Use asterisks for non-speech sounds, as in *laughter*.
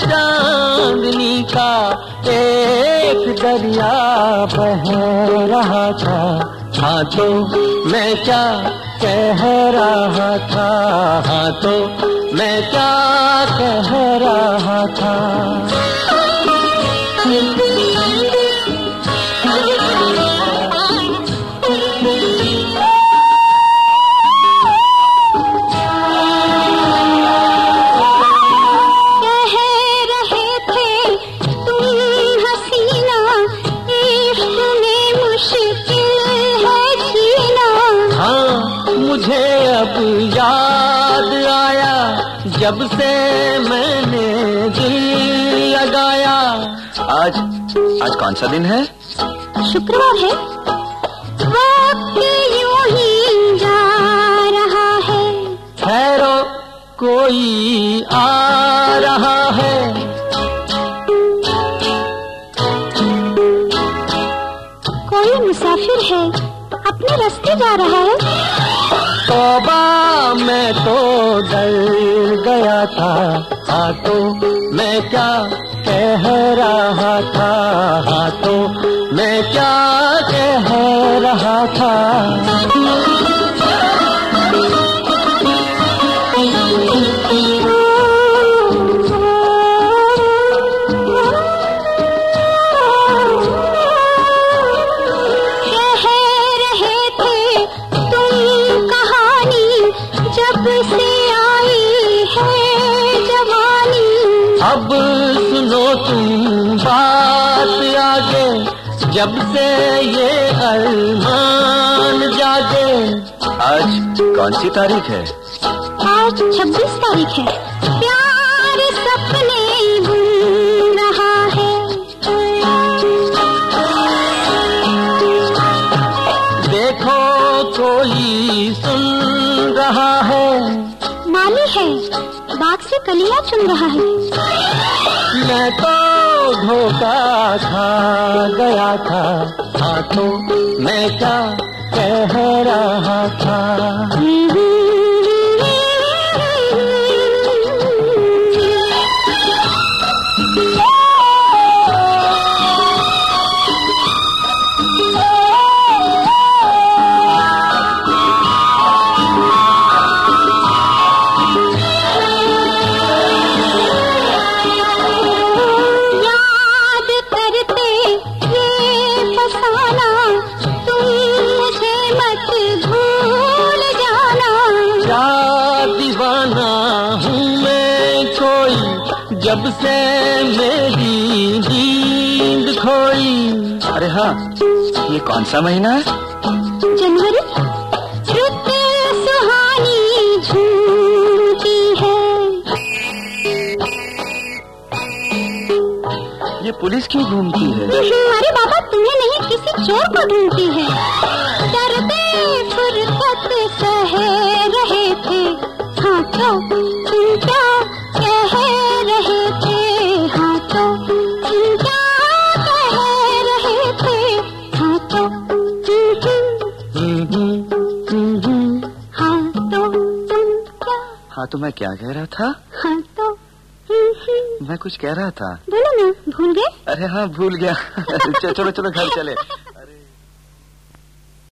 चांदनी का एक दरिया बह रहा था। हाँ तो मैं क्या कह रहा था? हाँ तो मैं क्या कह रहा था? याद आया जब से मैंने दिल लगाया। आज आज कौन सा दिन है? शुक्रवार है। वक्त यूँ ही जा रहा है। ठहरो कोई आ रहा है। कोई मुसाफिर है अपने रास्ते जा रहा है। तोबा मैं तो डर गया था। हाँ तो मैं क्या कह रहा था? हाँ तो मैं क्या कह रहा था? अब सुनो तुम बात आगे जब से ये अरमान जागे। आज कौन सी तारीख है? आज छब्बीस तारीख है। प्यार सपने बुन रहा है। देखो कोई सुन रहा है। माली है बाग से कलियाँ चुन रहा है। मैं तो धोखा खा गया था। हाथों मैं क्या कह रहा था? जब से मेरी नींद खोई अरे हाँ ये कौन सा महीना है? जनवरी रुत सुहानी झूमती है। ये पुलिस क्यों घूमती है? अरे बाबा तुम्हें नहीं किसी चोर को ढूंढती है। डरते फुर्सत सह रहे थे हाँ। तो मैं क्या कह रहा था? हाँ तो मैं कुछ कह रहा था। बोलो ना भूल गए? अरे हाँ भूल गया। *laughs* चलो चलो घर चले।